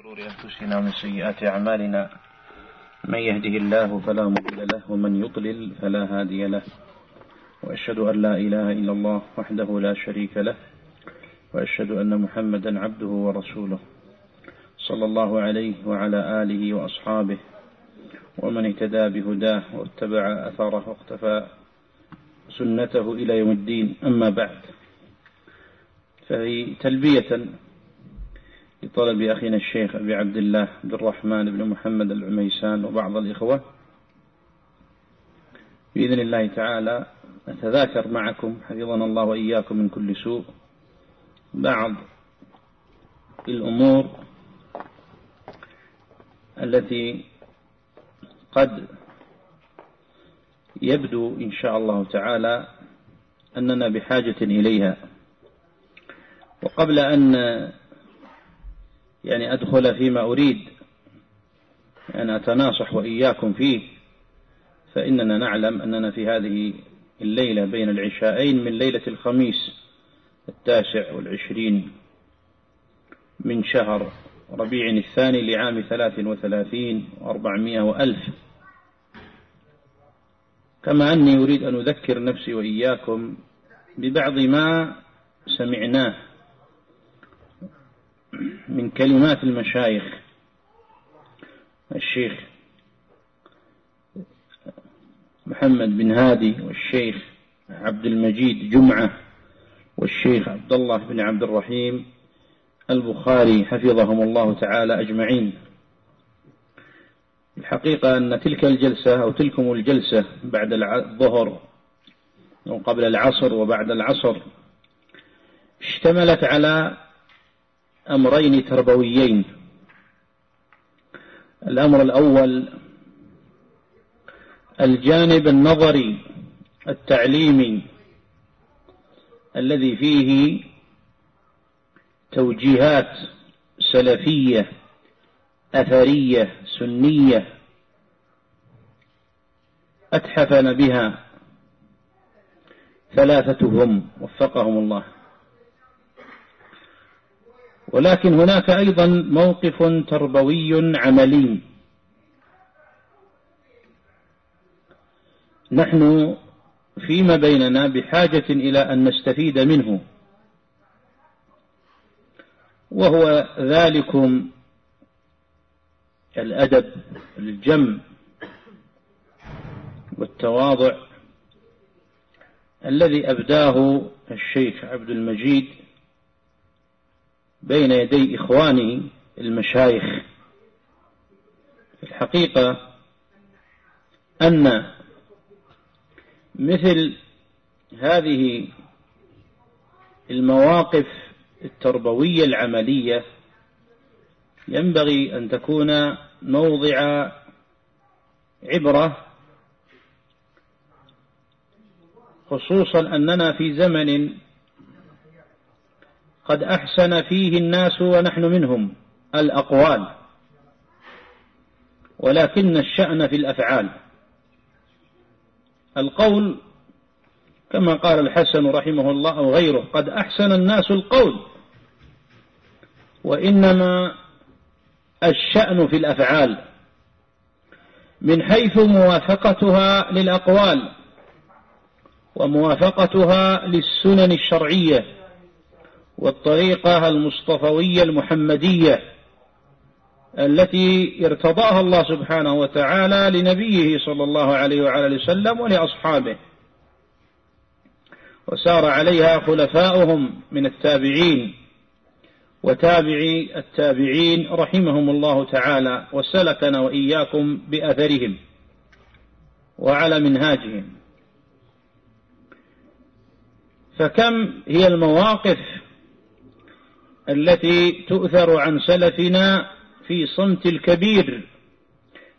شرور أنفسنا ومن سيئات أعمالنا. من يهده الله فلا مضل له ومن يضلل فلا هادي له. وأشهد أن لا إله إلا الله وحده لا شريك له وأشهد أن محمدا عبده ورسوله. صلى الله عليه وعلى آله وأصحابه ومن اهتدى بهداه واتبع أثره واقتفى سنته إلى يوم الدين. أما بعد فهي تلبية لطلب أخينا الشيخ أبي عبد الله عبد الرحمن بن محمد العميسان وبعض الإخوة. بإذن الله تعالى أتذاكر معكم حفظنا الله وإياكم من كل سوء. بعض الأمور التي قد يبدو إن شاء الله تعالى أننا بحاجة إليها. وقبل أن يعني أدخل فيما أريد أن أتناصح وإياكم فيه فإننا نعلم أننا في هذه الليلة بين العشاءين من ليلة الخميس التاسع والعشرين من شهر ربيع الثاني لعام ثلاث وثلاثين وأربعمائة وألف. كما أني أريد أن أذكر نفسي وإياكم ببعض ما سمعناه من كلمات المشايخ. الشيخ محمد بن هادي والشيخ عبد المجيد جمعة والشيخ عبد الله بن عبد الرحيم البخاري حفظهم الله تعالى أجمعين. الحقيقة أن تلك الجلسة أو تلكم الجلسة بعد الظهر أو قبل العصر وبعد العصر اشتملت على أمرين تربويين. الأمر الأول الجانب النظري التعليمي الذي فيه توجيهات سلفية أثرية سنية. أتحفن بها ثلاثتهم وفقهم الله. ولكن هناك أيضا موقف تربوي عملي. نحن فيما بيننا بحاجة إلى أن نستفيد منه. وهو ذلكم الأدب الجم والتواضع الذي أبداه الشيخ عبد المجيد بين يدي إخوانه المشايخ. الحقيقة أن مثل هذه المواقف التربوية العملية ينبغي أن تكون موضع عبرة خصوصا أننا في زمن قد أحسن فيه الناس ونحن منهم الأقوال. ولكن الشأن في الأفعال. القول كما قال الحسن رحمه الله أو غيره قد أحسن الناس القول. وإنما الشأن في الأفعال. من حيث موافقتها للأقوال. وموافقتها للسنن الشرعية. والطريقة المصطفوية المحمدية التي ارتضاها الله سبحانه وتعالى لنبيه صلى الله عليه وعلى وسلم ولأصحابه. وسار عليها خلفاؤهم من التابعين وتابعي التابعين رحمهم الله تعالى وسلكنا وإياكم بأثرهم وعلى منهاجهم. فكم هي المواقف التي تؤثر عن سلفنا في صمت الكبير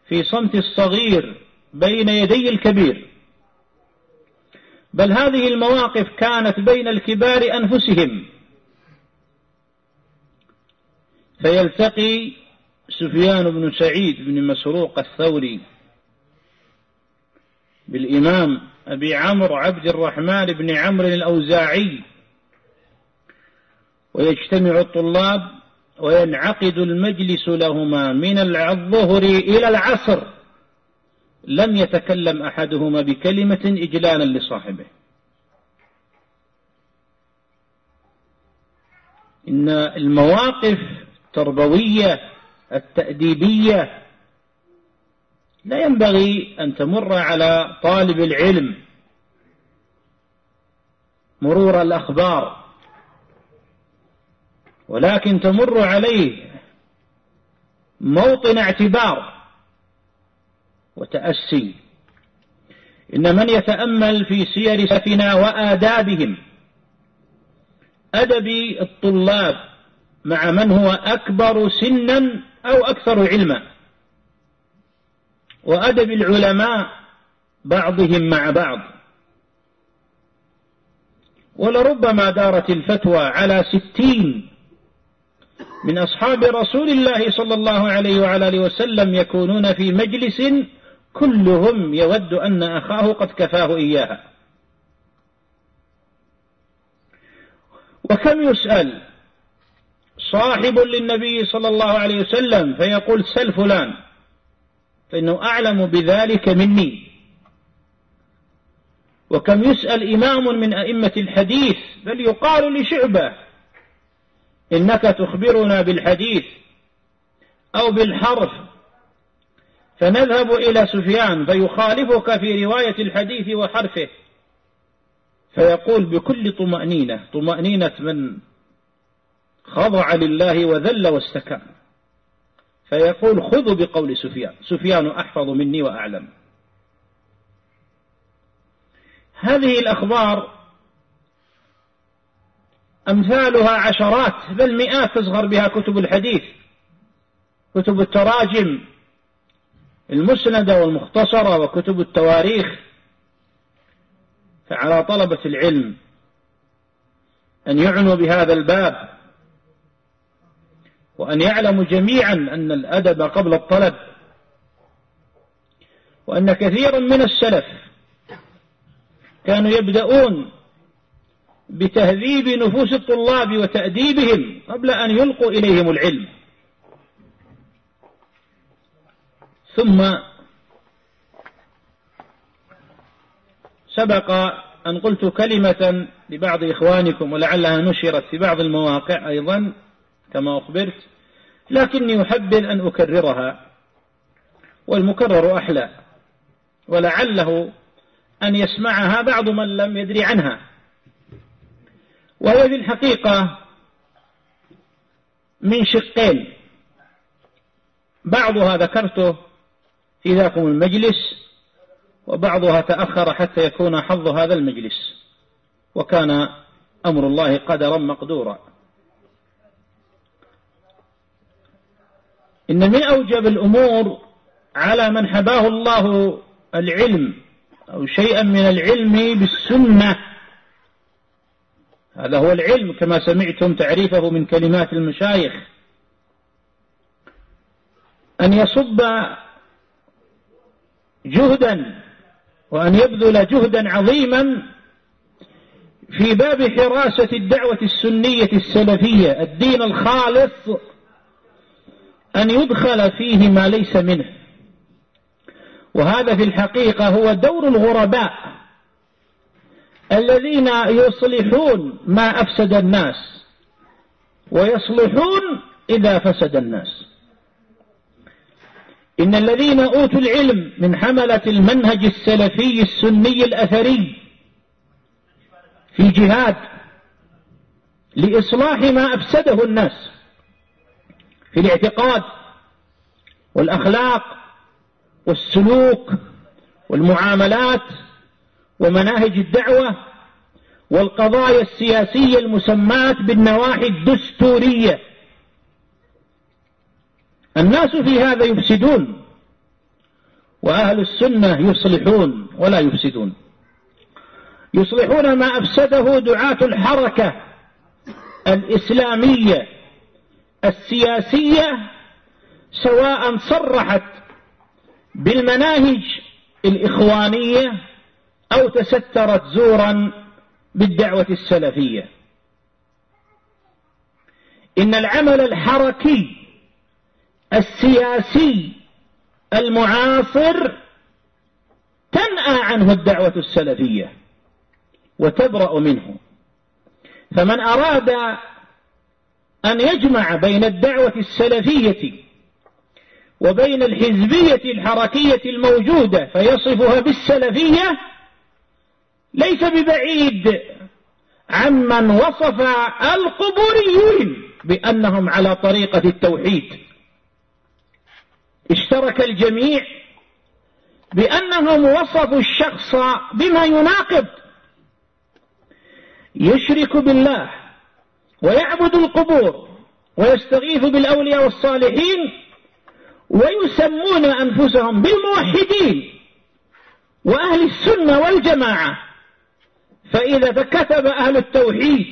في صمت الصغير بين يدي الكبير. بل هذه المواقف كانت بين الكبار أنفسهم. فيلتقي سفيان بن سعيد بن مسروق الثوري بالإمام أبي عمرو عبد الرحمن بن عمرو الأوزاعي ويجتمع الطلاب وينعقد المجلس لهما من الظهر إلى العصر. لم يتكلم أحدهما بكلمة إجلالا لصاحبه. إن المواقف التربوية التأديبية لا ينبغي أن تمر على طالب العلم. مرور الأخبار ولكن تمر عليه موطن اعتبار وتأسي. إن من يتأمل في سير سفنا وآدابهم أدب الطلاب مع من هو أكبر سنا أو أكثر علما وأدب العلماء بعضهم مع بعض. ولربما دارت الفتوى على ستين من أصحاب رسول الله صلى الله عليه وعلى آله وسلم يكونون في مجلس كلهم يود أن أخاه قد كفاه إياها. وكم يسأل؟ صاحب للنبي صلى الله عليه وسلم فيقول سل فلان فإنه أعلم بذلك مني. وكم يسأل إمام من أئمة الحديث بل يقال لشعبة إنك تخبرنا بالحديث أو بالحرف. فنذهب إلى سفيان فيخالفك في رواية الحديث وحرفه. فيقول بكل طمأنينة طمأنينة من خضع لله وذل واستكان. فيقول خذوا بقول سفيان سفيان أحفظ مني وأعلم. هذه الأخبار أمثالها عشرات بل مئات تصغر بها كتب الحديث كتب التراجم المسندة والمختصرة وكتب التواريخ فعلى طلبة العلم أن يعنوا بهذا الباب وأن يعلموا جميعا أن الأدب قبل الطلب وأن كثيرا من السلف كانوا يبدأون بتهذيب نفوس الطلاب وتأديبهم قبل أن يلقوا إليهم العلم. ثم سبق أن قلت كلمة لبعض إخوانكم ولعلها نشرت في بعض المواقع أيضا كما أخبرت لكني أحبذ أن أكررها والمكرر أحلى ولعله أن يسمعها بعض من لم يدري عنها. وهي في الحقيقة من شقين. بعضها ذكرته في ذاكم المجلس وبعضها تأخر حتى يكون حظ هذا المجلس. وكان أمر الله قدرا مقدورا. إن من أوجب الأمور على من حباه الله العلم أو شيئا من العلم بالسنة هذا هو العلم كما سمعتم تعريفه من كلمات المشايخ. أن يصب جهدا وأن يبذل جهدا عظيما في باب حراسة الدعوة السنية السلفية الدين الخالص أن يدخل فيه ما ليس منه. وهذا في الحقيقة هو دور الغرباء. الذين يصلحون ما أفسد الناس ويصلحون إذا فسد الناس. إن الذين أوتوا العلم من حملة المنهج السلفي السني الأثري في جهاد لإصلاح ما أفسده الناس في الاعتقاد والأخلاق والسلوك والمعاملات ومناهج الدعوة والقضايا السياسية المسماة بالنواحي الدستورية. الناس في هذا يفسدون وأهل السنة يصلحون ولا يفسدون. يصلحون ما أفسده دعاة الحركة الإسلامية السياسية سواء صرحت بالمناهج الإخوانية أو تسترت زورا بالدعوة السلفية. إن العمل الحركي السياسي المعاصر تنأى عنه الدعوة السلفية وتبرأ منه. فمن أراد أن يجمع بين الدعوة السلفية وبين الحزبية الحركية الموجودة فيصفها بالسلفية ليس ببعيد عمن وصف القبوريين بأنهم على طريقة التوحيد. اشترك الجميع بأنهم وصفوا الشخص بما يناقض. يشرك بالله ويعبد القبور ويستغيث بالأولياء والصالحين ويسمون أنفسهم بالموحدين وأهل السنة والجماعة. فإذا كتب أهل التوحيد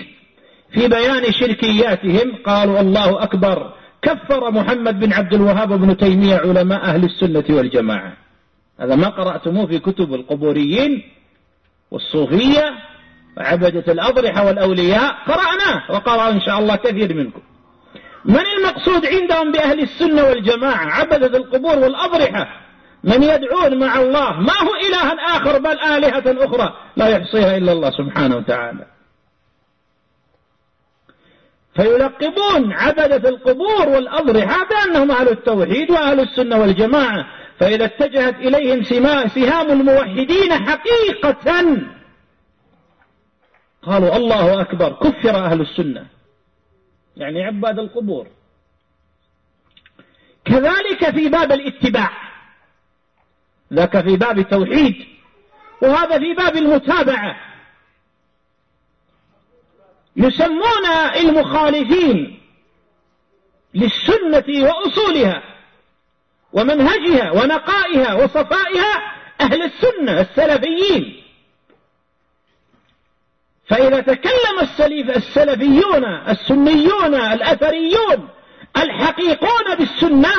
في بيان شركياتهم قالوا الله أكبر كفر محمد بن عبد الوهاب بن تيمية علماء أهل السنة والجماعة. هذا ما قرأتموه في كتب القبوريين والصوفية وعبدة الأضرحة والأولياء. قرأناه وقرأ إن شاء الله كثير منكم. من المقصود عندهم بأهل السنة والجماعة؟ عبدة القبور والأضرحة. من يدعون مع الله. ما هو إله آخر بل آلهة أخرى. لا يحصيها إلا الله سبحانه وتعالى. فيلقبون عبدة القبور والأضرحة بأنهم أهل التوحيد وأهل السنة والجماعة. فإذا اتجهت إليهم سهام الموحدين حقيقة. قالوا الله أكبر. كفر أهل السنة. يعني عباد القبور. كذلك في باب الاتباع. ذاك في باب التوحيد وهذا في باب المتابعة. يسمون المخالفين للسنة وأصولها ومنهجها ونقائها وصفائها أهل السنة السلفيين. فإذا تكلم السلف السلفيون السنيون الأثريون الحقيقون بالسنة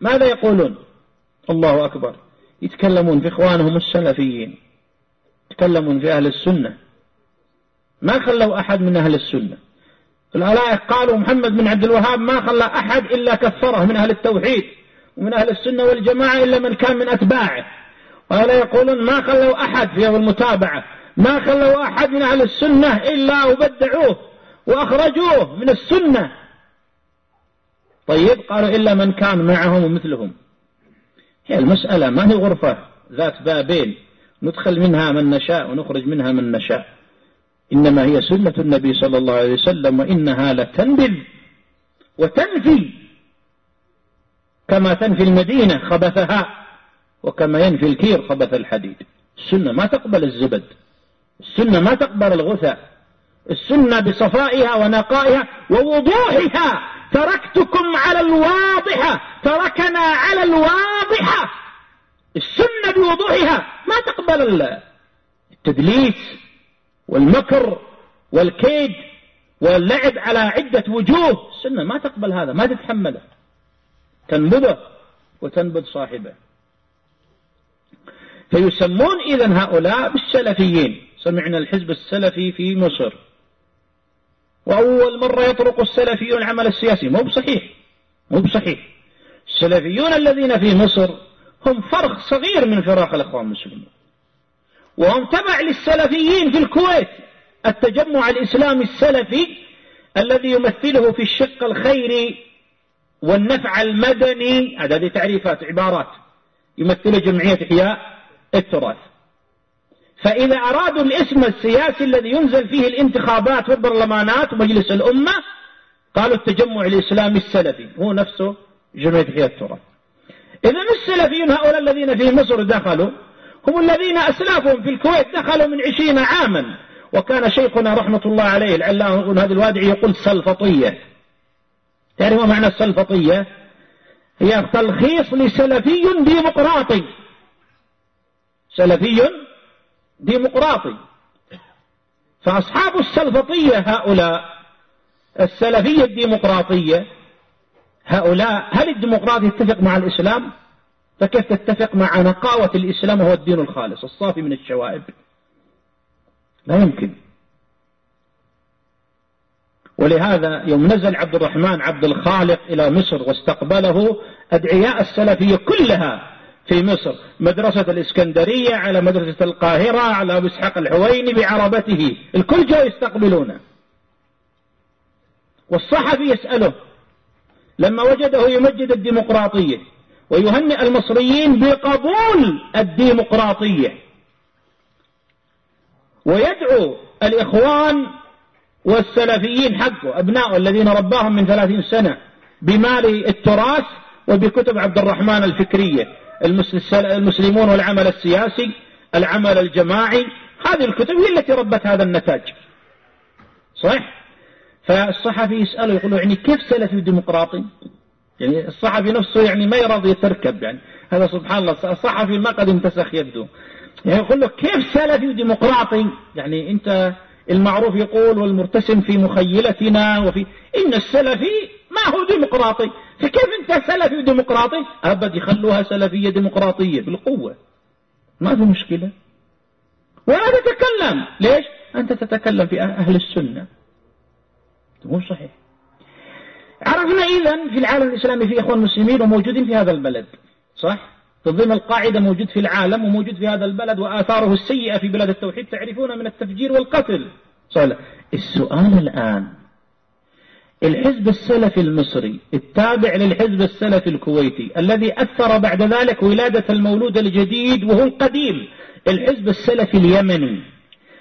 ماذا يقولون؟ الله أكبر. يتكلمون في إخوانهم السلفيين يتكلمون في أهل السنة. ما خلوا أحد من أهل السنة. العلائق قالوا محمد بن عبد الوهاب ما خلى أحد إلا كفره من أهل التوحيد ومن أهل السنة والجماعة إلا من كان من أتباعه. وهؤلاء يقولون ما خلوا أحد في المتابعة ما خلوا أحد من أهل السنة إلا وبدعوه وأخرجوه من السنة. طيب قالوا إلا من كان معهم ومثلهم هي المسألة ما هي غرفة؟ ذات بابين. ندخل منها من نشاء ونخرج منها من نشاء. إنما هي سنة النبي صلى الله عليه وسلم وإنها لتنبذ وتنفي. كما تنفي المدينة خبثها وكما ينفي الكير خبث الحديد. السنة ما تقبل الزبد. السنة ما تقبل الغثاء. السنة بصفائها ونقائها ووضوحها. تركتكم على الواضحة تركنا على الواضحة. السنة بوضوحها. ما تقبل التدليس والمكر والكيد واللعب على عدة وجوه. السنة ما تقبل هذا ما تتحمله. تنبذه وتنبذ صاحبه. فيسمون إذن هؤلاء بالسلفيين. سمعنا الحزب السلفي في مصر. وأول مرة يطرق السلفيون العمل السياسي. مو بصحيح. مو بصحيح. السلفيون الذين في مصر هم فرق صغير من فراق الأخوان المسلمين. وهم تبع للسلفيين في الكويت. التجمع الإسلامي السلفي الذي يمثله في الشق الخيري والنفع المدني. هذه تعريفات عبارات. يمثل جمعية إحياء التراث. فإذا أرادوا الاسم السياسي الذي ينزل فيه الانتخابات والبرلمانات ومجلس الأمة قالوا التجمع الإسلامي السلفي هو نفسه جمعية حياة التراث إذا السلفيون هؤلاء الذين في مصر دخلوا هم الذين أسلافهم في الكويت دخلوا من عشرين عاما. وكان شيخنا رحمة الله عليه العلامة هذا الوادعي يقول سلفطية تعرف ما معنى السلفطية هي تلخيص لسلفي ديمقراطي. سلفي ديمقراطي. فأصحاب السلفطية هؤلاء السلفية الديمقراطية هؤلاء هل الديمقراطية تتفق مع الإسلام؟ فكيف تتفق مع نقاوة الإسلام وهو الدين الخالص الصافي من الشوائب؟ لا يمكن. ولهذا يوم نزل عبد الرحمن عبد الخالق إلى مصر واستقبله أدعياء السلفية كلها في مصر. مدرسة الإسكندرية على مدرسة القاهرة على أبو إسحاق الحويني بعربته. الكل جاء يستقبلونه. والصحفي يسأله لما وجده يمجد الديمقراطية ويهنئ المصريين بقبول الديمقراطية. ويدعو الإخوان والسلفيين حقه أبنائه الذين رباهم من ثلاثين سنة بمال التراث وبكتب عبد الرحمن الفكرية. المسلمون والعمل السياسي العمل الجماعي هذه الكتب هي التي ربت هذا النتاج. صح فالصحفي يسأله يقول يعني كيف سلفي ديمقراطي يعني الصحفي نفسه يعني ما يرضى تركب يعني. هذا سبحان الله الصحفي ما قد انتسخ يده. يعني يقول له كيف سلفي ديمقراطي يعني انت المعروف يقول والمرتسم في مخيلتنا وفي إن السلفي ما هو ديمقراطي؟ فكيف أنت سلفي وديمقراطي؟ أبد يخلوها سلفية ديمقراطية بالقوة. ما في مشكلة. ولا تتكلم ليش؟ أنت تتكلم في أهل السنة. مو صحيح. عرفنا إذا في العالم الإسلامي في إخوان مسلمين وموجودين في هذا البلد. صح؟ تنظيم القاعدة موجود في العالم وموجود في هذا البلد وآثاره السيئة في بلاد التوحيد تعرفون من التفجير والقتل. صحيح. السؤال الآن الحزب السلفي المصري التابع للحزب السلفي الكويتي الذي أثر بعد ذلك ولادة المولود الجديد وهو القديم الحزب السلفي اليمني.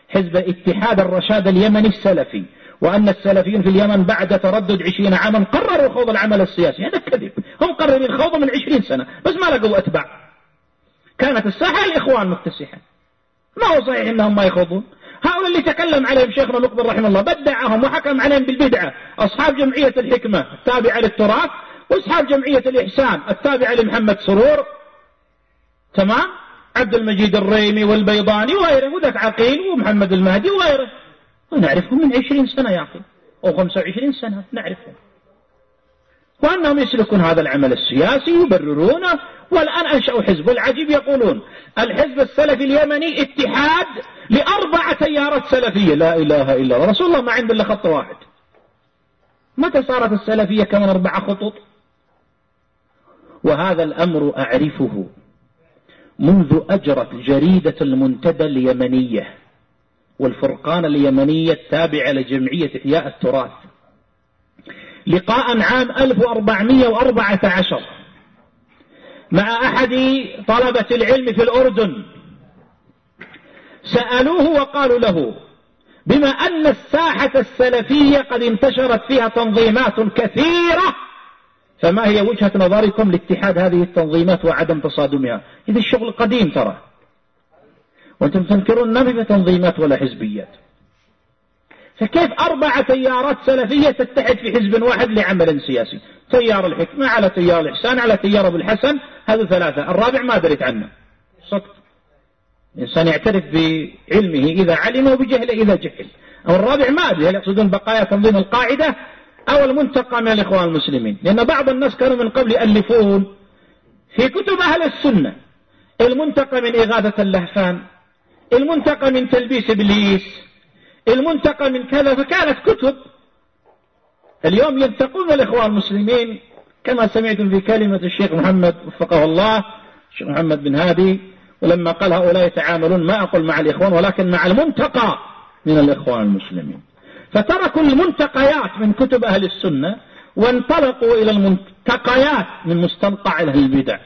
حزب اتحاد الرشاد اليمني السلفي. وأن السلفيين في اليمن بعد تردد عشرين عاما قرروا خوض العمل السياسي. هذا كذب. هم قرروا خوضه من عشرين سنة. بس ما لقوا أتباع. كانت الساحة الإخوان مكتسحة. ما هو صحيح أنهم ما يخوضون؟ هؤلاء اللي تكلم عليهم شيخنا مقبل رحمه الله بدعهم وحكم عليهم بالبدعة. أصحاب جمعية الحكمة التابعة للتراث وأصحاب جمعية الإحسان التابعة لمحمد سرور. تمام؟ عبد المجيد الريمي والبيضاني وغيره وذاك عقيل ومحمد المهدي وغيره. ونعرفهم من عشرين سنة يا أخي أو خمسة وعشرين سنة نعرفهم. وأنهم يسلكون هذا العمل السياسي يبررونه والآن أنشأوا حزب والعجيب يقولون الحزب السلفي اليمني اتحاد لأربع تيارات سلفية. لا إله إلا الله. رسول الله ما عنده إلا خط واحد. متى صارت السلفية كمان أربع خطوط؟ وهذا الأمر أعرفه منذ أجرت جريدة المنتدى اليمنية والفرقان اليمنية التابعة لجمعية إحياء التراث. لقاء عام 1414 مع أحد طلبة العلم في الأردن. سألوه وقالوا له بما أن الساحة السلفية قد انتشرت فيها تنظيمات كثيرة فما هي وجهة نظركم لاتحاد هذه التنظيمات وعدم تصادمها؟ إذا الشغل قديم ترى. وأنتم تنكرون ما في تنظيمات ولا حزبيات. فكيف أربع تيارات سلفية تتحد في حزب واحد لعمل سياسي؟ تيار الحكمة على تيار الإحسان على تيار أبو الحسن هذا ثلاثة. الرابع ما دريت عنه. صدق الإنسان يعترف بعلمه إذا علم وبجهله إذا جهل. أو الرابع ما أدري هل يقصدون بقايا تنظيم القاعدة أو المنتقى من الإخوان المسلمين؟ لأن بعض الناس كانوا من قبل يألفون في كتب أهل السنة. المنتقى من إغاثة اللهفان المنتقى من تلبيس إبليس المنتقى من كذا فكانت كتب. اليوم ينتقون الإخوان المسلمين كما سمعتم في كلمة الشيخ محمد وفقه الله الشيخ محمد بن هادي ولما قال هؤلاء يتعاملون ما أقول مع الإخوان ولكن مع المنتقى من الإخوان المسلمين. فتركوا المنتقيات من كتب أهل السنة وانطلقوا إلى المنتقيات من مستنقع أهل البدع.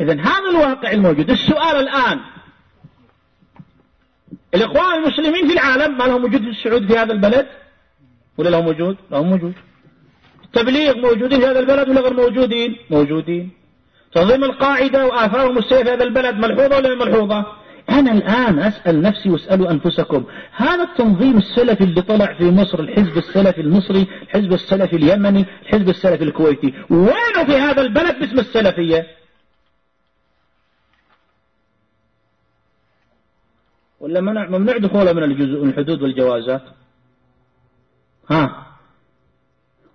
إذا هذا الواقع الموجود. السؤال الآن الإخوان المسلمين في العالم ما لهم وجود في السعود في هذا البلد؟ ولا لهم وجود؟ لهم وجود. التبليغ موجودين في هذا البلد ولا غير موجودين؟ موجودين. تنظيم القاعدة وآثارهم السيئة في هذا البلد ملحوظة ولا ملحوظة؟ أنا الآن أسأل نفسي واسألوا أنفسكم هذا التنظيم السلفي اللي طلع في مصر الحزب السلفي المصري الحزب السلفي اليمني الحزب السلفي الكويتي وينه في هذا البلد باسم السلفية؟ ولا منع ممنوع دخوله من من الحدود والجوازات. ها؟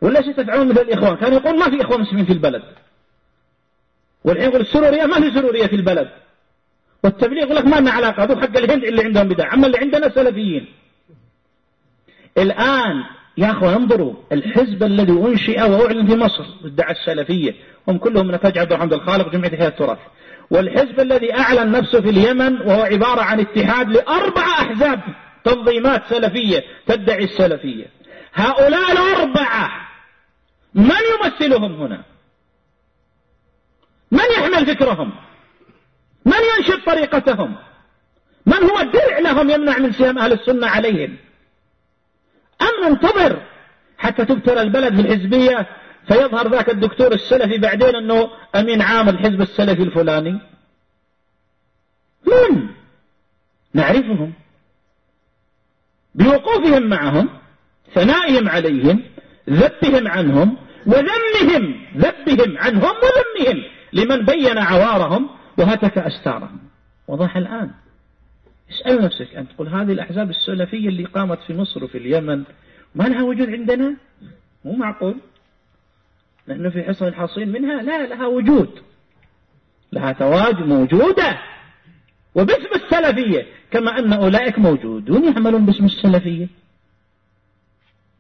ولا شيء تفعلون مثل الإخوان. كان يقول ما في إخوان مسلمين في البلد. والحين يقول السرورية ما في سرورية في البلد. والتبليغ يقول لك ما لنا علاقة هذول حق الهند اللي عندهم بدع. أما اللي عندنا سلفيين. الآن يا أخوة انظروا الحزب الذي أنشئ وأعلن في مصر ادعى السلفية. هم كلهم نتاج عبد الحمد الخالق جمعية هيئة التراث. والحزب الذي أعلن نفسه في اليمن وهو عبارة عن اتحاد لأربع أحزاب تنظيمات سلفية تدعي السلفية. هؤلاء الأربعة من يمثلهم هنا؟ من يحمل فكرهم؟ من ينشط طريقتهم؟ من هو الدرع لهم يمنع من سهام أهل السنة عليهم؟ أم ننتظر حتى تبتلى البلد في الحزبية فيظهر ذاك الدكتور السلفي بعدين أنه أمين عام الحزب السلفي الفلاني. من؟ نعرفهم. بوقوفهم معهم ثنائهم عليهم ذبهم عنهم وذمهم ذبهم عنهم وذمهم لمن بين عوارهم وهتك أستارهم. وضح الآن. اسأل نفسك أن تقول هذه الأحزاب السلفية اللي قامت في مصر وفي اليمن ما لها وجود عندنا؟ مو معقول. نحن في حصن الحصين منها لا لها وجود. لها تواجد موجودة. وباسم السلفية كما أن أولئك موجودون يعملون باسم السلفية.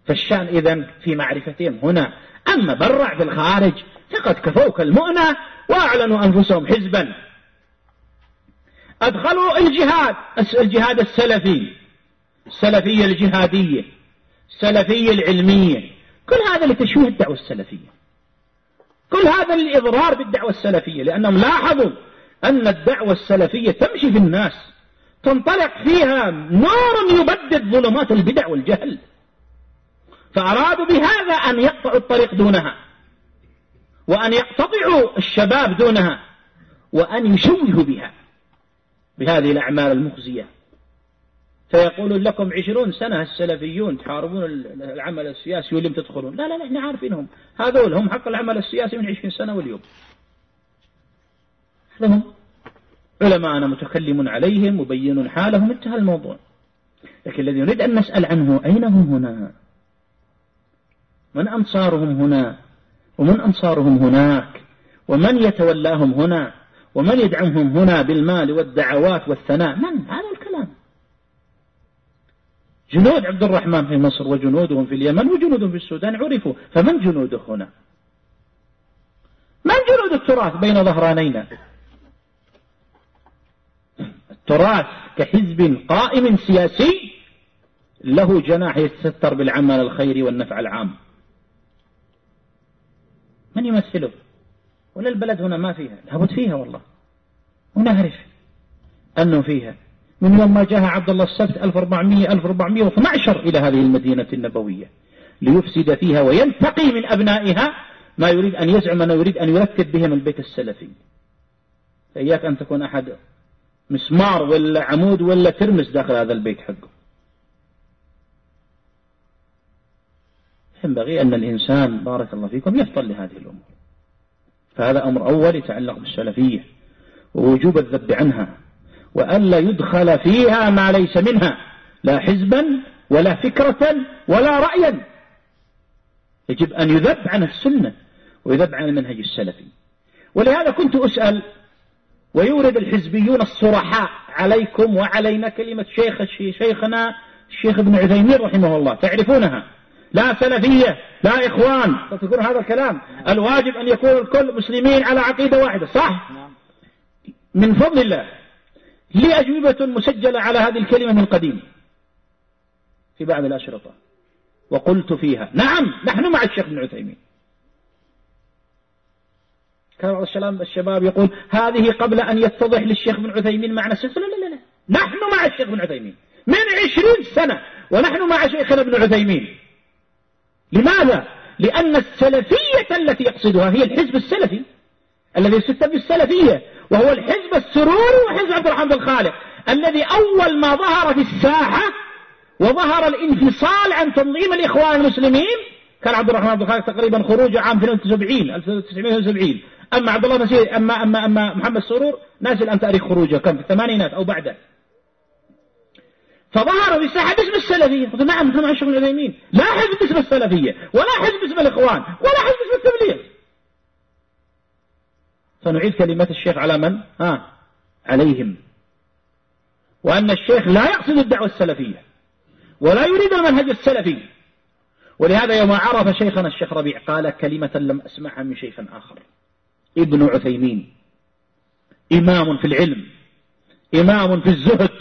فالشأن إذن في معرفتهم هنا. أما برع في الخارج فقد كفوك المؤنة وأعلنوا أنفسهم حزبا. أدخلوا الجهاد الجهاد السلفي. السلفية الجهادية. السلفية العلمية. كل هذا لتشويه الدعوة السلفية. كل هذا للإضرار بالدعوة السلفية لأنهم لاحظوا أن الدعوة السلفية تمشي في الناس تنطلق فيها نور يبدد ظلمات البدع والجهل. فأرادوا بهذا أن يقطعوا الطريق دونها وأن يقتطعوا الشباب دونها وأن يشوهوا بها بهذه الأعمال المخزية. فيقولون لكم عشرون سنة السلفيون تحاربون العمل السياسي واليوم تدخلون. لا لا إحنا عارفينهم. هذول هم حق العمل السياسي من عشرين سنة واليوم. هذا هم. علماءنا متكلم عليهم مبين حالهم. انتهى الموضوع. لكن الذي نريد أن نسأل عنه أين هم هنا؟ من أنصارهم هنا؟ ومن أنصارهم هناك؟ ومن يتولاهم هنا؟ ومن يدعمهم هنا بالمال والدعوات والثناء؟ من؟ هذا جنود عبد الرحمن في مصر وجنودهم في اليمن وجنودهم في السودان عرفوا. فمن جنوده هنا؟ من جنود التراث بين ظهرانينا؟ التراث كحزب قائم سياسي له جناح يتستر بالعمل الخيري والنفع العام. من يمثله؟ ولا البلد هنا ما فيها. لابد فيها والله. ونعرف أنه فيها. من يوم ما جاء عبد الله السبت 1400 1412 إلى هذه المدينة النبوية ليفسد فيها وينتقي من أبنائها ما يريد أن يزعم أنه يريد أن يرتب بهم البيت السلفي. فإياك أن تكون أحد مسمار ولا عمود ولا ترمس داخل هذا البيت حقه. ينبغي أن الإنسان بارك الله فيكم يفطن لهذه الأمور. فهذا أمر أول يتعلق بالسلفية ووجوب الذب عنها. وألا يدخل فيها ما ليس منها لا حزبا ولا فكرة ولا رأيا. يجب أن يذب عن السنة ويذب عن المنهج السلفي. ولهذا كنت أسأل ويورد الحزبيون الصرحاء عليكم وعلينا كلمة شيخ شيخنا الشيخ ابن عثيمين رحمه الله. تعرفونها؟ لا سلفية لا إخوان. تذكرون هذا الكلام؟ الواجب أن يكون الكل مسلمين على عقيدة واحدة صح؟ من فضل الله. لي أجوبة مسجلة على هذه الكلمة من قديم. في بعض الأشرطة. وقلت فيها. نعم نحن مع الشيخ ابن عثيمين. كان بعض الشباب يقول هذه قبل أن يتضح للشيخ ابن عثيمين معنى السلسلة لا لا لا. نحن مع الشيخ ابن عثيمين. من عشرين سنة ونحن مع شيخنا ابن عثيمين. لماذا؟ لأن السلفية التي يقصدها هي الحزب السلفي. الذي يستبدل السلفية وهو الحزب السروري وحزب عبد الرحمن بن خالق الذي أول ما ظهر في الساحة وظهر الانفصال عن تنظيم الإخوان المسلمين كان عبد الرحمن بن خالق تقريبا خروجه عام 72 1970 أما عبد الله مسير أما أما أما محمد سرور نازل الآن تاريخ خروجه كم؟ في الثمانينات أو بعده. فظهر في الساحة باسم السلفية. قلت نعم مع الشيخ العثيمين. لا حزب باسم السلفية ولا حزب باسم الإخوان ولا حزب باسم التبليغ. فنعيد كلمة الشيخ على من؟ ها عليهم. وأن الشيخ لا يقصد الدعوة السلفية ولا يريد المنهج السلفي. ولهذا يوم عرف شيخنا الشيخ ربيع قال كلمة لم أسمعها من شيخ آخر. ابن عثيمين. إمام في العلم إمام في الزهد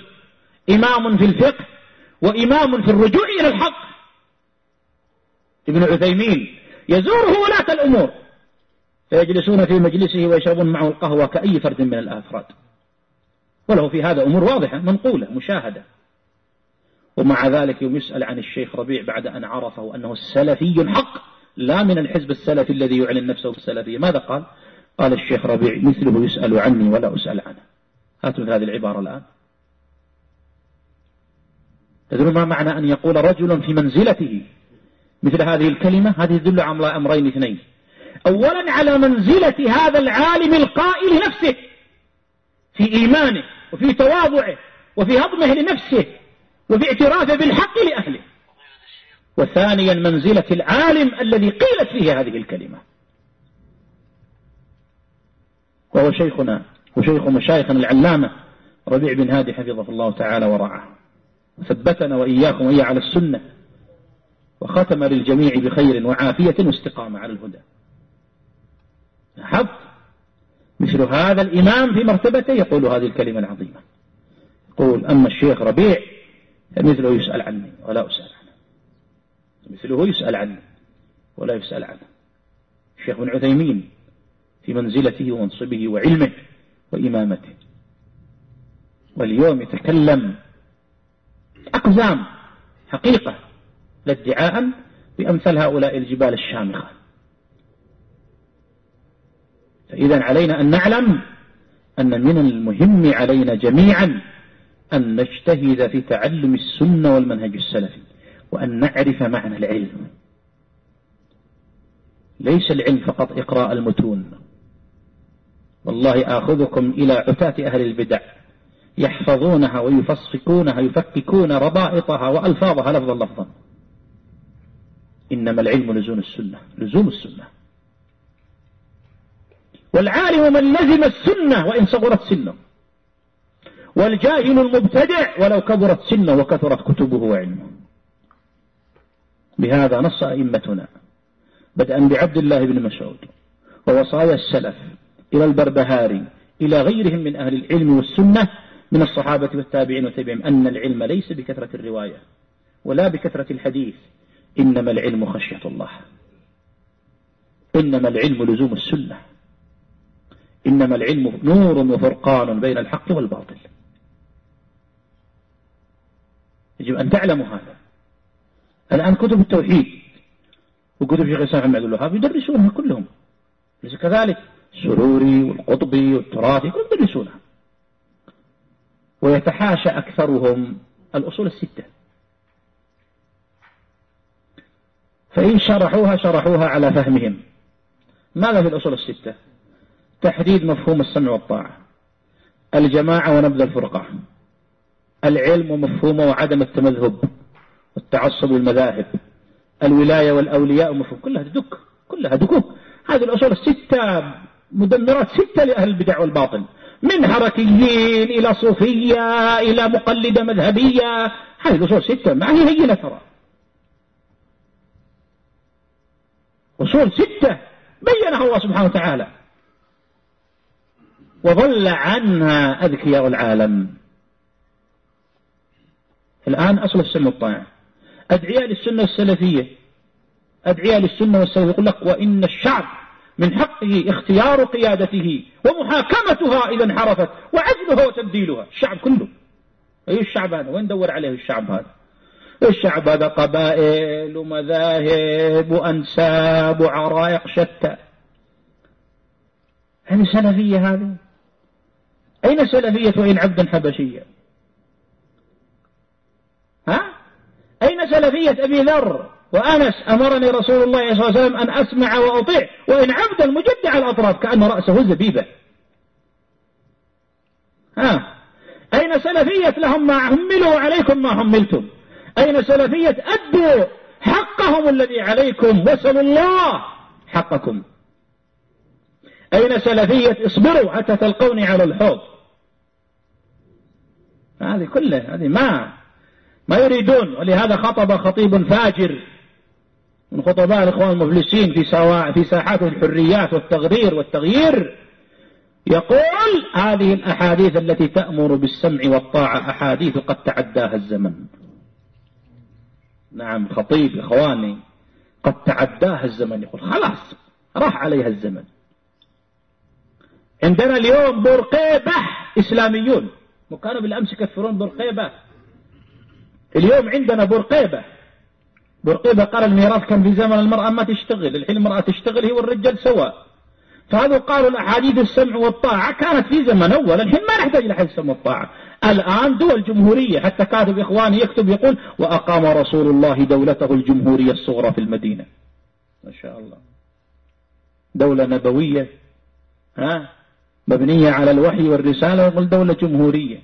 إمام في الفقه وإمام في الرجوع إلى الحق. ابن عثيمين يزوره ولاة الأمور. فيجلسون في مجلسه ويشربون معه القهوة كأي فرد من الأفراد. وله في هذا أمور واضحة منقولة مشاهدة. ومع ذلك يوم يسأل عن الشيخ ربيع بعد أن عرفه أنه السلفي حق لا من الحزب السلفي الذي يعلن نفسه بالسلفية. ماذا قال؟ قال الشيخ ربيع مثله يسأل عني ولا أسأل عنه. هاتوا هذه العبارة الآن. تدرون ما معنى أن يقول رجل في منزلته مثل هذه الكلمة؟ هذه تدل على أمرين اثنين. أولا على منزلة هذا العالم القائل نفسه في إيمانه وفي تواضعه وفي هضمه لنفسه وفي اعترافه بالحق لأهله. وثانيا منزلة العالم الذي قيلت فيه هذه الكلمة. وهو شيخنا وشيخ مشايخنا العلامة ربيع بن هادي حفظه الله تعالى ورعاه. وثبتنا وإياكم وإياه على السنة وختم للجميع بخير وعافية واستقامة على الهدى. لاحظت مثل هذا الإمام في مرتبته يقول هذه الكلمة العظيمة. يقول أما الشيخ ربيع فمثله يسأل عني ولا أسأل عنه. مثله يسأل عني ولا يسأل عنه. الشيخ بن عثيمين في منزلته ومنصبه وعلمه وإمامته. واليوم يتكلم أقزام حقيقة لا ادعاء بأمثال هؤلاء الجبال الشامخة. فإذا علينا أن نعلم أن من المهم علينا جميعا أن نجتهد في تعلم السنة والمنهج السلفي وأن نعرف معنى العلم. ليس العلم فقط إقراء المتون. والله آخذكم إلى عتاة أهل البدع. يحفظونها ويفصفكونها يفككون ربائطها وألفاظها لفظا لفظا. إنما العلم لزوم السنة لزوم السنة. والعالم من لزم السنة وإن صغرت سنه. والجاهل المبتدع ولو كبرت سنه وكثرت كتبه وعلمه. بهذا نص أئمتنا. بدءا بعبد الله بن مسعود ووصايا السلف إلى البربهاري إلى غيرهم من أهل العلم والسنة من الصحابة والتابعين وتابعهم أن العلم ليس بكثرة الرواية ولا بكثرة الحديث. إنما العلم خشية الله. إنما العلم لزوم السنة. إنما العلم نور وفرقان بين الحق والباطل. يجب أن تعلموا هذا. الآن كتب التوحيد وكتب شيخ الإسلام محمد الوهاب يدرسونها كلهم. ليس كذلك؟ السروري والقطبي والتراثي كلهم يدرسونها. ويتحاشى أكثرهم الأصول الستة. فإن شرحوها شرحوها على فهمهم. ماذا في الأصول الستة؟ تحديد مفهوم السمع والطاعة. الجماعة ونبذ الفرقة. العلم ومفهومه وعدم التمذهب والتعصب والمذاهب الولاية والأولياء ومفهوم كلها دك كلها دكوك. هذه الأصول الستة مدمرات ستة لأهل البدع والباطل. من حركيين إلى صوفية إلى مقلدة مذهبية. هذه الأصول ستة. ما هي هينة ترى. أصول ستة. بينها الله سبحانه وتعالى. وضل عنها أذكياء العالم. الآن أصل السنة الطاعة أدعياء للسنة السلفية. أدعياء للسنة والسلفية يقول لك وإن الشعب من حقه اختيار قيادته ومحاكمتها إذا انحرفت وعزلها وتبديلها. الشعب كله. أي الشعب هذا؟ وين دور عليه الشعب هذا؟ الشعب هذا قبائل ومذاهب وأنساب وعرائق شتى. هذه سلفية هذه؟ أين سلفية وإن عبدا حبشيا ها؟ أين سلفية أبي ذر وأنس أمرني رسول الله صلى الله عليه وسلم أن أسمع وأطيع وإن عبدا مجدع الأطراف كأن رأسه زبيبة. ها؟ أين سلفية لهم ما هملوا عليكم ما هملتم أين سلفية أدوا حقهم الذي عليكم وسلوا الله حقكم؟ أين سلفية اصبروا حتى تلقوني على الحوض؟ هذه كلها هذه ما ما يريدون ولهذا خطب خطيب فاجر من خطباء الإخوان المفلسين في, في ساحات الحريات والتغرير والتغيير يقول هذه الأحاديث التي تأمر بالسمع والطاعة أحاديث قد تعداها الزمن. نعم خطيب إخواني قد تعداها الزمن يقول خلاص راح عليها الزمن. عندنا اليوم برقيبة إسلاميون. وكانوا بالأمس يكفرون برقيبة اليوم عندنا برقيبة برقيبة قال الميراث كان في زمن المرأة ما تشتغل الحين المرأة تشتغل هي والرجال سواء فهذا قالوا الأحاديث السمع والطاعة كانت في زمن أول الحين ما نحتاج لحد السمع والطاعة. الآن دول جمهورية حتى كاتب إخواني يكتب يقول وأقام رسول الله دولته الجمهورية الصغرى في المدينة. ما شاء الله. دولة نبوية. ها؟ مبنية على الوحي والرسالة يقول دولة جمهورية.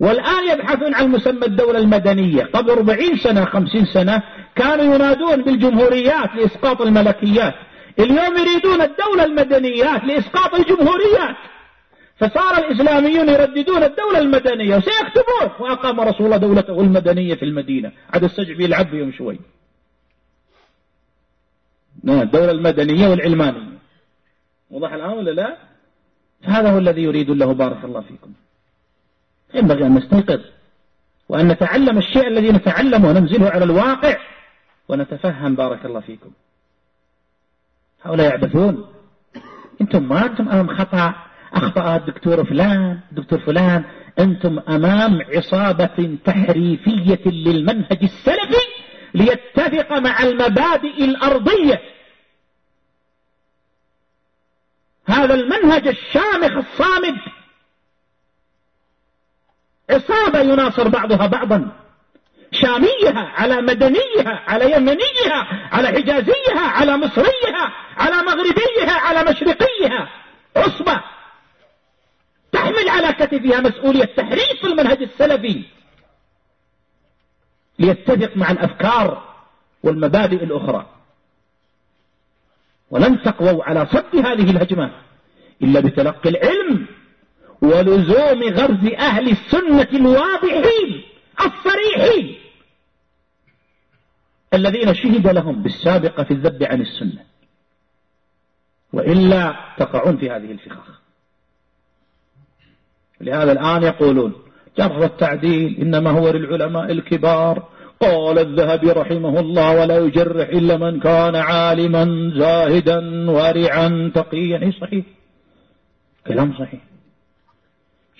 والآن يبحثون عن مسمى الدولة المدنية. قبل 40 سنة 50 سنة كانوا ينادون بالجمهوريات لإسقاط الملكيات. اليوم يريدون الدولة المدنيات لإسقاط الجمهوريات. فصار الإسلاميون يرددون الدولة المدنية وسيكتبون وأقام رسول الله دولته المدنية في المدينة. عاد السجع يلعب بهم شوي. الدولة المدنية والعلمانية. وضح الآن ولا لا؟ هذا هو الذي يريد الله بارك الله فيكم. ينبغي أن نستيقظ وأن نتعلم الشيء الذي نتعلمه وننزله على الواقع ونتفهم بارك الله فيكم. هؤلاء يعبثون. أنتم ما أنتم أمام خطأ. أخطأ الدكتور فلان دكتور فلان. أنتم أمام عصابة تحريفية للمنهج السلفي ليتفق مع المبادئ الأرضية. هذا المنهج الشامخ الصامد. عصابة يناصر بعضها بعضا. شاميها على مدنيها على يمنيها على حجازيها على مصريها على مغربيها على مشرقيها. عصبة. تحمل على كتفها مسؤولية تحريف المنهج السلفي. ليتفق مع الأفكار والمبادئ الأخرى. ولن تقووا على صد هذه الهجمات إلا بتلقي العلم ولزوم غرز أهل السنة الواضحين الصريحين الذين شهد لهم بالسابقة في الذب عن السنة وإلا تقعون في هذه الفخاخ لهذا الآن يقولون جرح والتعديل إنما هو للعلماء الكبار قال الذهبي رحمه الله ولا يجرح إلا من كان عالما زاهدا ورعا تقيا. اي صحيح؟ كلام صحيح.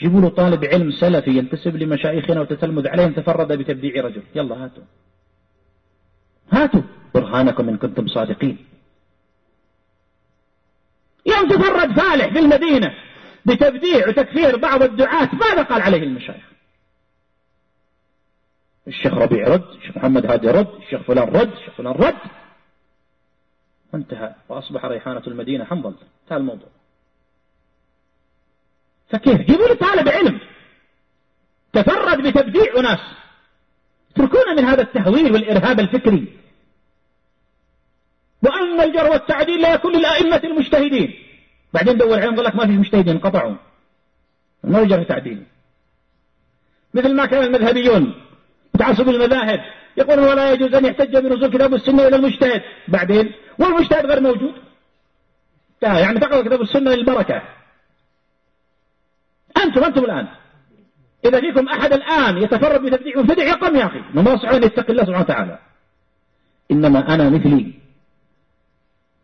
جيبوا له طالب علم سلفي ينتسب لمشايخنا وتتلمذ عليهم تفرد بتبديع رجل. يلا هاتوا. هاتوا. برهانكم إن كنتم صادقين. يوم تفرد فالح في المدينة بتبديع وتكفير بعض الدعاة ماذا قال عليه المشايخ؟ الشيخ ربيع رد الشيخ محمد هادي رد الشيخ فلان رد الشيخ فلان رد. انتهى وأصبح ريحانة المدينة حنظل انتهى الموضوع. فكيف؟ جيبوا لي طالب علم. تفرد بتبديع أناس اتركونا من هذا التهويل والإرهاب الفكري. وأن الجر والتعديل لا يكون للأئمة المجتهدين. بعدين دور عليهم قال لك ما في مجتهدين قطعوا ما يجرى تعديل مثل ما كان المذهبيون تعصب المذاهب. يقولون ولا يجوز أن يحتج بنزول كتاب السنة إلى المجتهد. بعدين والمجتهد غير موجود. يعني تقرأ كتاب السنة للبركة. أنتم أنتم الآن. إذا فيكم أحد الآن يتفرد بتبديع وفدع يقم يا أخي. من الله سبحانه يتقي الله سبحانه وتعالى. إنما أنا مثلي.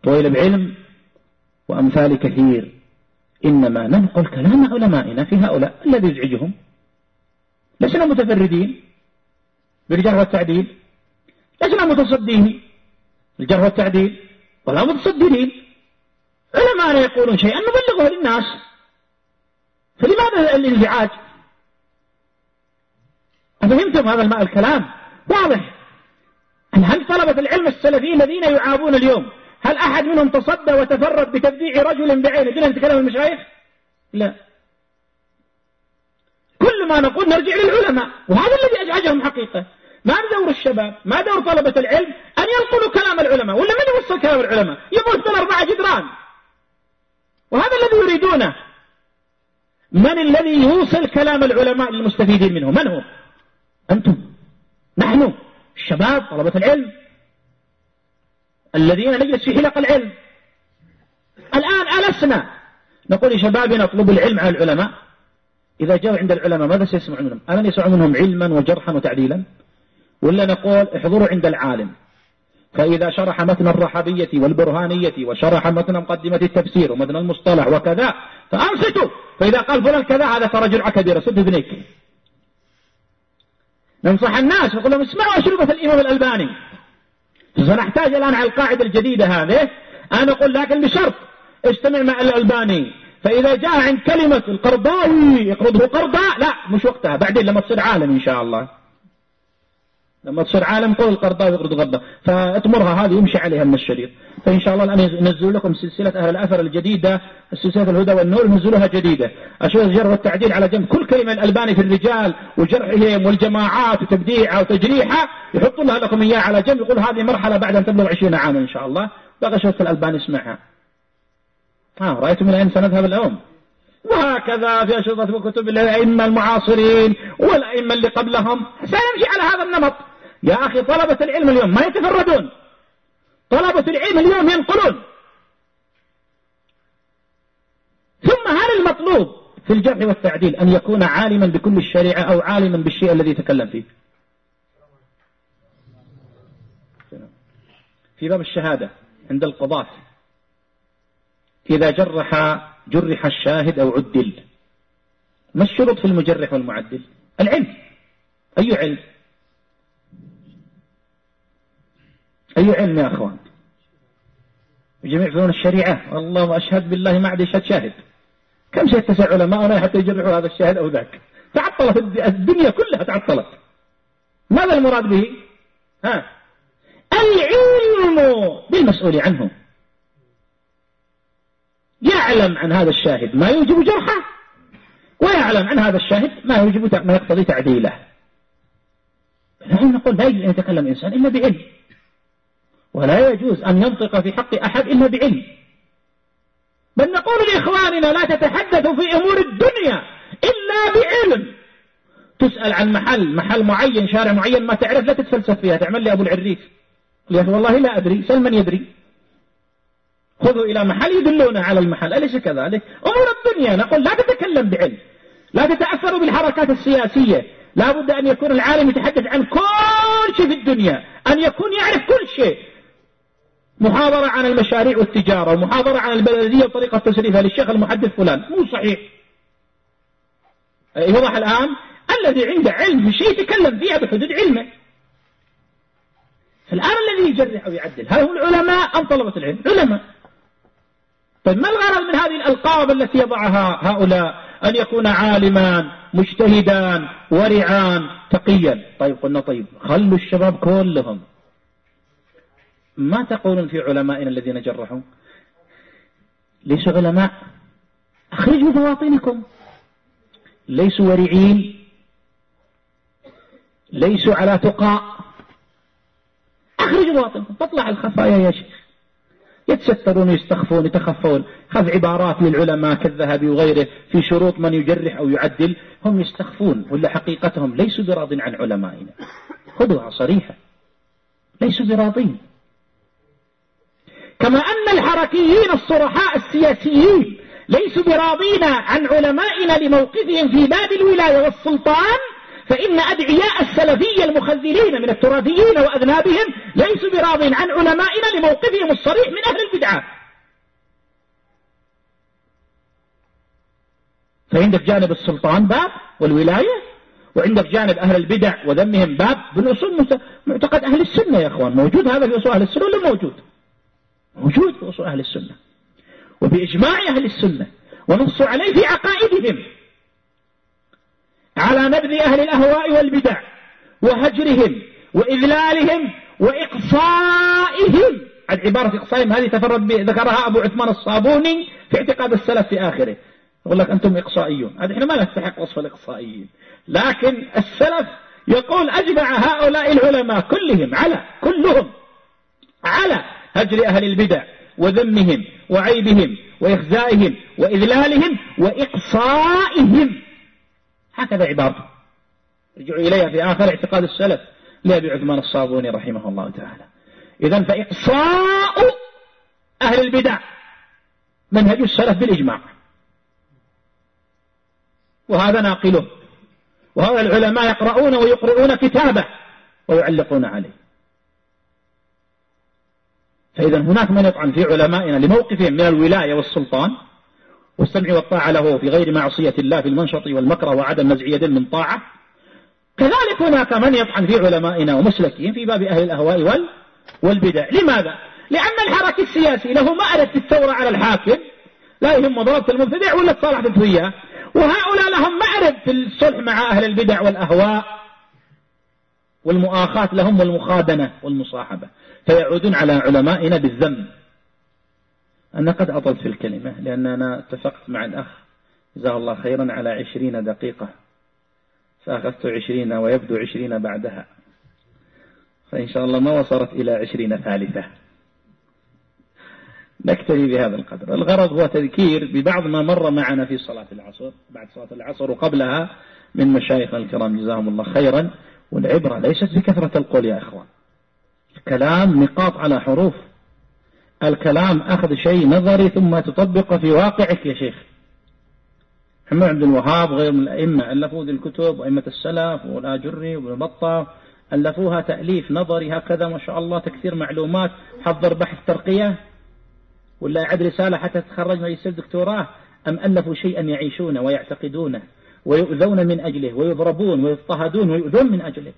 طويل بعلم وأمثال كثير. إنما ننقل كلام علمائنا في هؤلاء الذي يزعجهم. لسنا متفردين. بالجرح والتعديل. لسنا متصدين؟ الجرح والتعديل. ولا متصدرين علماء يقولون شيئا نبلغه للناس. فلماذا الانزعاج؟ أفهمتم هذا الماء؟ الكلام واضح. هل طلبة العلم السلفيين الذين يعابون اليوم هل أحد منهم تصدى وتفرد بتبديع رجل بعينه؟ دون أن تكلم المشايخ؟ لا. كل ما نقول نرجع للعلماء وهذا الذي أزعجهم حقيقة. ما دور الشباب ما دور طلبة العلم أن ينقلوا كلام العلماء ولا من يوصل كلام العلماء؟ يبث بين أربعة جدران. وهذا الذي يريدونه. من الذي يوصل كلام العلماء للمستفيدين منه؟ من هو؟ أنتم. نحن. الشباب طلبة العلم. الذين نجلس في حلق العلم. الآن ألسنا. نقول لشبابنا اطلبوا العلم على العلماء. إذا جاءوا عند العلماء ماذا سيسمع منهم أمن يسمع منهم علما وجرحا وتعديلا؟ ولا نقول احضروا عند العالم. فإذا شرح متن الرحبية والبرهانية وشرح متن مقدمة التفسير ومتن المصطلح وكذا فأنصتوا. فإذا قال فلان كذا هذا ترى جرعة كبيرة سد ابنيك ننصح الناس نقول لهم اسمعوا أشربة الإمام الألباني. سنحتاج الآن على القاعدة الجديدة هذه. أنا أقول لكن بشرط استمع مع الألباني. فإذا جاء عند كلمة القرضاوي يقرضه قرضا لا مش وقتها بعدين لما تصير عالم إن شاء الله. لما تصير عالم قول القرضاوي يقرض قرضا فاطمرها هذه يمشي عليها من الشريط. فإن شاء الله الآن ينزلوا لكم سلسلة أهل الأثر الجديدة سلسلة الهدى والنور ينزلوها جديدة. أشوف الجر والتعديل على جنب. كل كلمة الألباني في الرجال وجرحهم والجماعات وتبديعها وتجريحها يحطوا لها لكم إياها على جنب. يقول هذه مرحلة بعد أن تبلغ 20 عاما إن شاء الله. بقى شوف الألباني اسمعها. ها رأيتم أين سنذهب اليوم وهكذا في أشرطة كتب الأئمة المعاصرين والأئمة اللي قبلهم. سيمشي على هذا النمط. يا أخي طلبة العلم اليوم ما يتفردون. طلبة العلم اليوم ينقلون. ثم هل المطلوب في الجرح والتعديل أن يكون عالما بكل الشريعة أو عالما بالشيء الذي يتكلم فيه؟ في باب الشهادة عند القضاة. إذا جرح جرح الشاهد أو عدل. ما الشروط في المجرح والمعدل؟ العلم. أي علم؟ أي علم يا أخوان؟ جميع فنون الشريعة. والله أشهد بالله ما عاد يشهد شاهد. كم سيتسع علماءنا حتى يجرحوا هذا الشاهد أو ذاك؟ تعطلت الدنيا كلها تعطلت. ماذا المراد به؟ ها؟ العلم بالمسؤول عنه. يعلم عن هذا الشاهد ما يوجب جرحه ويعلم عن هذا الشاهد ما يوجب ما يقتضي تعديله. نقول لا يجوز أن يتكلم إنسان إلا بعلم. ولا يجوز أن ينطق في حق أحد إلا بعلم. بل نقول لإخواننا لا تتحدثوا في أمور الدنيا إلا بعلم. تسأل عن محل محل معين شارع معين ما تعرف لا تتفلسف فيها. تعمل لي أبو العريف والله لا أدري سل من يدري. خذوا إلى محل يدلون على المحل. أليس كذلك؟ أمور الدنيا نقول لا تتكلم بعلم لا تتأثروا بالحركات السياسية لا بد أن يكون العالم يتحدث عن كل شيء في الدنيا أن يكون يعرف كل شيء. محاضرة عن المشاريع والتجارة ومحاضرة عن البلدية وطريقة تصريفها للشيخ المحدث فلان مو صحيح. يوضح الآن؟ الذي عنده علم في شيء يتكلم فيها بحدود علمه. فالآن الذي يجرح أو يعدل هل هم العلماء أم طلبة العلم؟ علماء. طيب ما الغرض من هذه الألقاب التي يضعها هؤلاء؟ أن يكون عالما مجتهدا ورعا تقيا. طيب قلنا طيب خلوا الشباب كلهم. ما تقولون في علمائنا الذين جرحوا؟ ليسوا علماء. أخرجوا بواطنكم. ليسوا ورعين. ليسوا على تقى أخرجوا بواطنكم. تطلع الخفايا يا شيخ. يتسترون يستخفون يتخفون خذ عبارات للعلماء كالذهبي وغيره في شروط من يجرح أو يعدل. هم يستخفون ولا حقيقتهم ليسوا براض عن علمائنا. خذوها صريحة. ليسوا براضين. كما أن الحركيين الصرحاء السياسيين ليسوا براضين عن علمائنا لموقفهم في باب الولاية والسلطان فإن أدعياء السلفية المخذلين من التراثيين وأذنابهم ليسوا براض عن علمائنا لموقفهم الصريح من أهل البدعة. فعندك جانب السلطان باب والولاية وعندك جانب أهل البدع وذمهم باب بالأصول معتقد أهل السنة يا أخوان. موجود هذا في أصول أهل السنة ولا موجود؟ موجود في أصول أهل السنة. وبإجماع أهل السنة ونصوا عليه في عقائدهم. على نبذ أهل الأهواء والبدع وهجرهم وإذلالهم وإقصائهم. عبارة إقصائهم هذه تفرد ذكرها أبو عثمان الصابوني في اعتقاد السلف في آخره. يقول لك أنتم إقصائيون. هذه إحنا ما نستحق وصف الإقصائيين. لكن السلف يقول أجمع هؤلاء العلماء كلهم على كلهم على هجر أهل البدع وذمهم وعيبهم وإخزائهم وإذلالهم وإقصائهم. هكذا عبارته. رجعوا إليها في آخر اعتقاد السلف. لأبي عثمان الصابوني رحمه الله تعالى. إذا فإقصاء أهل البدع. منهج السلف بالإجماع. وهذا ناقله. وهذا العلماء يقرؤون ويقرؤون كتابه ويعلقون عليه. فإذا هناك من يطعن في علمائنا لموقفهم من الولاية والسلطان والسمع والطاعة له في غير معصية الله في المنشط والمكره وعدم نزع يد من طاعة. كذلك هناك من يطعن في علمائنا ومسلكين في باب أهل الأهواء وال والبدع. لماذا؟ لأن الحركة السياسي له في الثورة على الحاكم. لا يهم ضربة المبتدع ولا تصالحت وياه وهؤلاء لهم مأرد في الصلح مع أهل البدع والأهواء. والمؤاخاة لهم والمخادنة والمصاحبة. فيعودون على علمائنا بالذم. أنا قد أطلت في الكلمة لأن أنا اتفقت مع الأخ جزاه الله خيرا على عشرين دقيقة. فأخذت عشرين ويبدو عشرين بعدها. فإن شاء الله ما وصلت إلى عشرين ثالثة. نكتفي بهذا القدر. الغرض هو تذكير ببعض ما مر معنا في صلاة العصر بعد صلاة العصر وقبلها من مشايخنا الكرام جزاهم الله خيرا. والعبرة ليست بكثرة القول يا إخوان. الكلام نقاط على حروف. الكلام أخذ شيء نظري ثم تطبقه في واقعك يا شيخ. محمد عبد الوهاب غير من الأئمة ألفوا ذي الكتب وأئمة السلف والآجري وابن بطة ألفوها تأليف نظري هكذا ما شاء الله تكثير معلومات حضر بحث ترقية؟ ولا يعد رسالة حتى تتخرج ماجستير دكتوراه أم ألفوا شيئا يعيشونه ويعتقدونه ويؤذون من أجله ويضربون ويضطهدون ويؤذون من أجله؟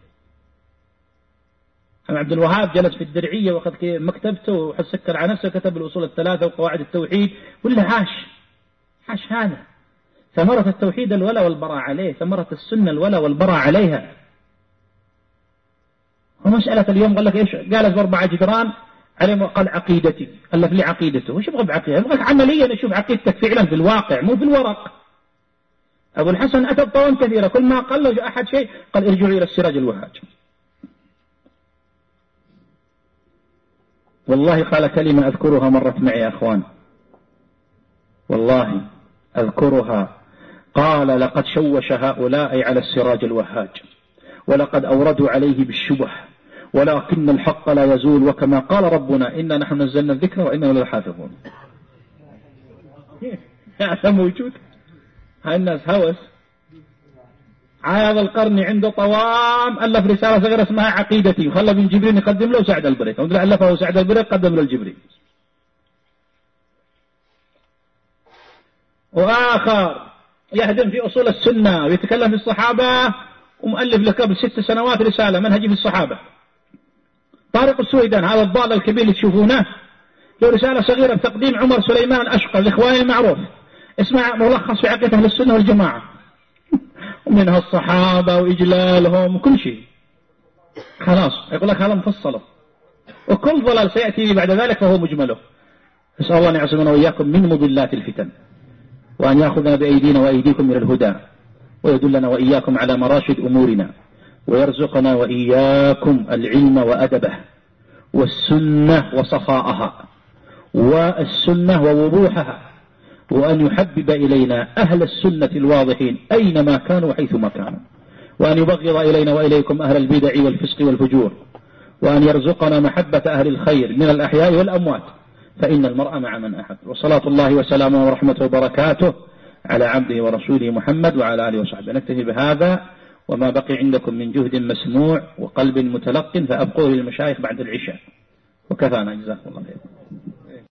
عبد الوهاب جلس في الدرعية وأخذ مكتبته وسكر على نفسه كتب الأصول الثلاثة وقواعد التوحيد ولا عاش عاش هذا. ثمرة التوحيد الولا والبراء عليه ثمرة السنة الولا والبراء عليها. ومسألة اليوم قال لك إيش؟ قالت بأربعة جدران عليهم قال عقيدتي. ألف لي عقيدته وش يبغى بعقيدة؟ يبغى عمليا نشوف عقيدتك فعلا في الواقع مو في الورق. أبو الحسن أتى بطوان كثيرة كل ما قال له أحد شيء قال ارجعوا إلى السراج الوهاج. والله قال كلمة أذكرها مرت معي يا أخوان. والله أذكرها. قال لقد شوش هؤلاء على السراج الوهاج ولقد أوردوا عليه بالشبه ولكن الحق لا يزول وكما قال ربنا إنا نحن نزلنا الذكر وإنا لحافظون هذا موجود. هاي الناس هوس. هذا القرني عنده طوام ألف رسالة صغيرة اسمها عقيدتي. وخلى ابن جبريل يقدم له سعد البريك. ألفه سعد البريك قدم له الجبريل. وآخر يهدم في أصول السنة ويتكلم في الصحابة ومؤلف له قبل ست سنوات رسالة منهجي في الصحابة. طارق السويدان هذا الضال الكبير اللي تشوفونه له رسالة صغيرة بتقديم عمر سليمان الأشقر الإخواني المعروف. اسمع ملخص في عقيدة أهل السنة والجماعة. ومنها الصحابة وإجلالهم وكل شيء. خلاص. يقول لك هذا مفصلة. وكل ضلال سيأتي بعد ذلك فهو مجمله. نسأل الله أن يعصمنا وإياكم من مضلات الفتن. وأن يأخذنا بأيدينا وأيديكم إلى الهدى. ويدلنا وإياكم على مراشد أمورنا. ويرزقنا وإياكم العلم وأدبه. والسنة وصفاءها. والسنة ووضوحها. وأن يحبب إلينا أهل السنة الواضحين أينما كانوا وحيثما كانوا. وأن يبغض إلينا وإليكم أهل البدع والفسق والفجور. وأن يرزقنا محبة أهل الخير من الأحياء والأموات. فإن المرء مع من أحب. وصلاة الله وسلامه ورحمته وبركاته على عبده ورسوله محمد وعلى آله وصحبه. نكتفي بهذا وما بقي عندكم من جهد مسموع وقلب متلق فأبقوه للمشايخ بعد العشاء. وكفانا. جزاكم الله خير